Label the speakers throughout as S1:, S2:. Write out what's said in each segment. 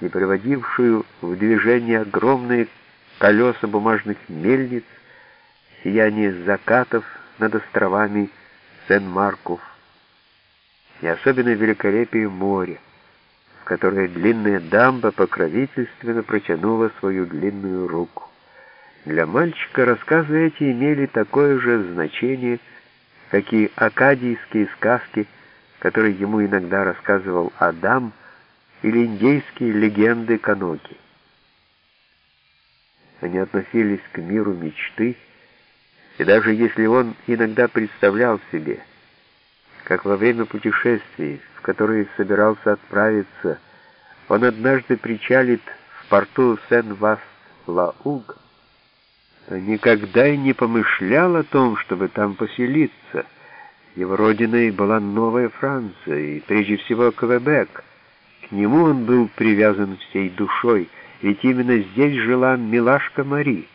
S1: и приводившую в движение огромные колеса бумажных мельниц, сияние закатов над островами Сен-Марков и особенно великолепие моря, в которое длинная дамба покровительственно протянула свою длинную руку. Для мальчика рассказы эти имели такое же значение, как и акадийские сказки, которые ему иногда рассказывал Адам, или индейские легенды Каноки. Они относились к миру мечты, и даже если он иногда представлял себе, как во время путешествий, в которые собирался отправиться, он однажды причалит в порту Сен-Васт-Лауг, никогда и не помышлял о том, чтобы там поселиться. Его родиной была Новая Франция и прежде всего Квебек. Нему он был привязан всей душой, ведь именно здесь жила милашка Мари.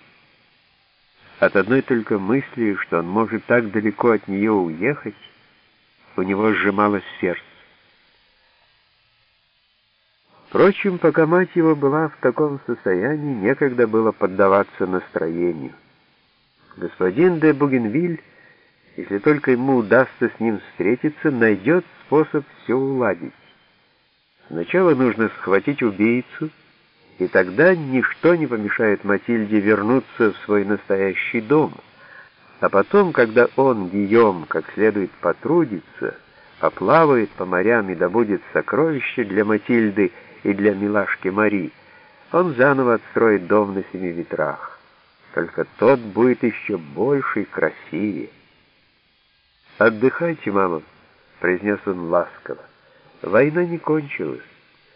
S1: От одной только мысли, что он может так далеко от нее уехать, у него сжималось сердце. Впрочем, пока мать его была в таком состоянии, некогда было поддаваться настроению. Господин де Бугенвиль, если только ему удастся с ним встретиться, найдет способ все уладить. Сначала нужно схватить убийцу, и тогда ничто не помешает Матильде вернуться в свой настоящий дом. А потом, когда он, Гийом, как следует потрудится, поплавает по морям и добудет сокровища для Матильды, и для милашки Мари, он заново отстроит дом на семи ветрах. Только тот будет еще больше и красивее. «Отдыхайте, мама», — произнес он ласково. «Война не кончилась.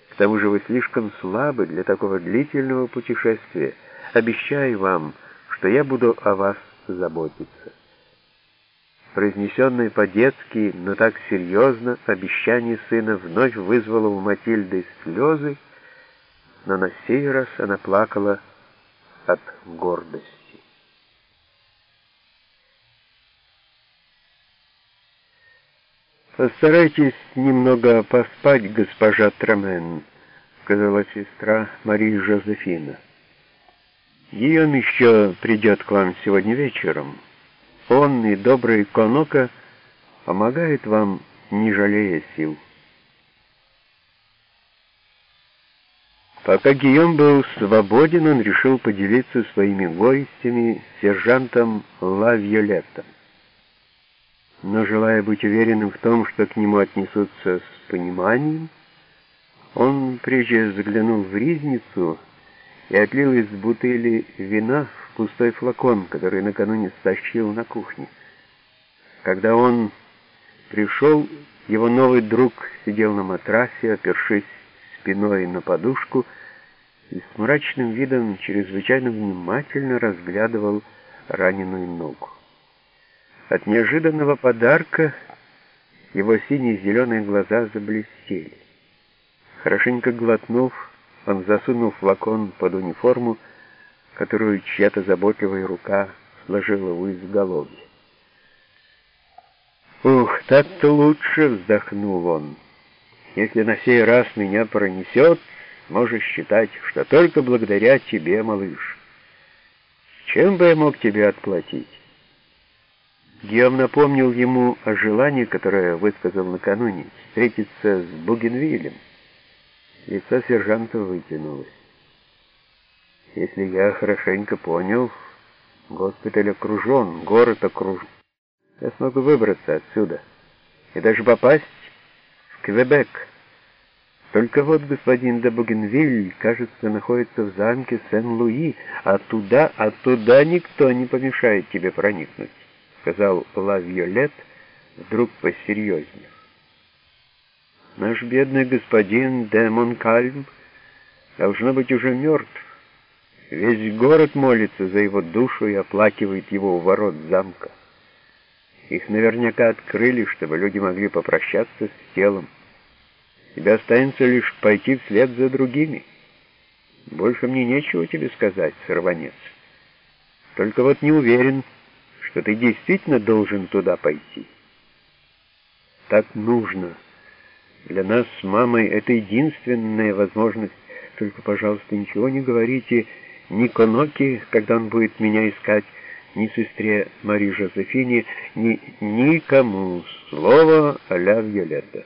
S1: К тому же вы слишком слабы для такого длительного путешествия. Обещаю вам, что я буду о вас заботиться». Произнесенное по-детски, но так серьезно, обещание сына вновь вызвало у Матильды слезы, но на сей раз она плакала от гордости. «Постарайтесь немного поспать, госпожа Трамен», — сказала сестра Мария Жозефина. «Гийом еще придет к вам сегодня вечером». Он и добрый Конока помогает вам, не жалея сил. Пока Гийом был свободен, он решил поделиться своими гостями с сержантом Ла Виолеттом. Но желая быть уверенным в том, что к нему отнесутся с пониманием, он прежде заглянул в ризницу и отлил из бутыли вина пустой флакон, который накануне стащил на кухне. Когда он пришел, его новый друг сидел на матрасе, опершись спиной на подушку, и с мрачным видом чрезвычайно внимательно разглядывал раненую ногу. От неожиданного подарка его синие-зеленые глаза заблестели. Хорошенько глотнув, он засунул флакон под униформу, которую чья-то заботливая рука сложила у изголовья. «Ух, так-то лучше!» — вздохнул он. «Если на сей раз меня пронесет, можешь считать, что только благодаря тебе, малыш. Чем бы я мог тебе отплатить?» Геом напомнил ему о желании, которое высказал накануне, встретиться с Бугенвилем. Лицо сержанта вытянулось. Если я хорошенько понял, госпиталь окружен, город окружен. Я смогу выбраться отсюда и даже попасть в Квебек. Только вот господин де Бугенвиль, кажется, находится в замке Сен-Луи, а туда, а туда никто не помешает тебе проникнуть, сказал Ла Виолет, вдруг посерьезнее. Наш бедный господин де Монкальм должно быть уже мертв. Весь город молится за его душу и оплакивает его у ворот замка. Их наверняка открыли, чтобы люди могли попрощаться с телом. Тебе останется лишь пойти вслед за другими. Больше мне нечего тебе сказать, сорванец. Только вот не уверен, что ты действительно должен туда пойти. Так нужно. Для нас с мамой это единственная возможность Только, пожалуйста, ничего не говорите ни Коноке, когда он будет меня искать, ни сестре Марии Жозефине, ни никому. Слово а-ля Виолетта.